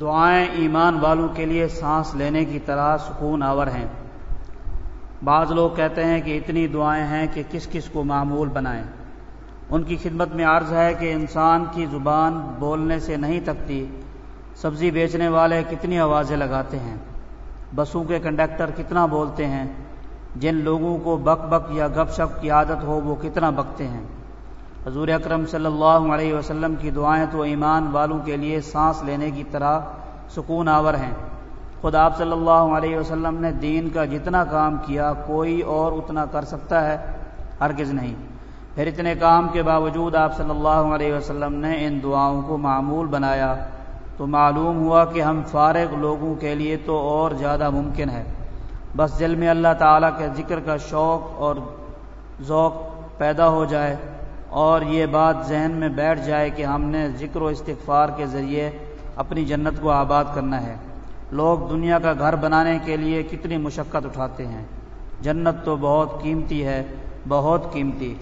دعائیں ایمان والوں کے لیے سانس لینے کی طرح سکون آور ہیں۔ بعض لوگ کہتے ہیں کہ اتنی دعائیں ہیں کہ کس کس کو معمول بنائیں۔ ان کی خدمت میں عرض ہے کہ انسان کی زبان بولنے سے نہیں تکتی، سبزی بیچنے والے کتنی آوازیں لگاتے ہیں۔ بسوں کے کنڈکٹر کتنا بولتے ہیں، جن لوگوں کو بک بک یا گپ شپ کی عادت ہو وہ کتنا بکتے ہیں۔ حضور اکرم صلی اللہ علیہ وسلم کی دعائیں تو ایمان والوں کے لیے سانس لینے کی طرح سکون آور ہیں۔ خود آپ صلی اللہ علیہ وسلم نے دین کا جتنا کام کیا، کوئی اور اتنا کر سکتا ہے، ہرگز نہیں۔ پھر اتنے کام کے باوجود آپ صلی اللہ علیہ وسلم نے ان دعاؤں کو معمول بنایا۔ تو معلوم ہوا کہ ہم فارغ لوگوں کے لیے تو اور زیادہ ممکن ہے۔ بس دل میں اللہ تعالیٰ کے ذکر کا شوق اور ذوق پیدا ہو جائے۔ اور یہ بات ذہن میں بیٹھ جائے کہ ہم نے ذکر و استغفار کے ذریعے اپنی جنت کو آباد کرنا ہے۔ لوگ دنیا کا گھر بنانے کے لیے کتنی مشقت اٹھاتے ہیں۔ جنت تو بہت قیمتی ہے، بہت قیمتی۔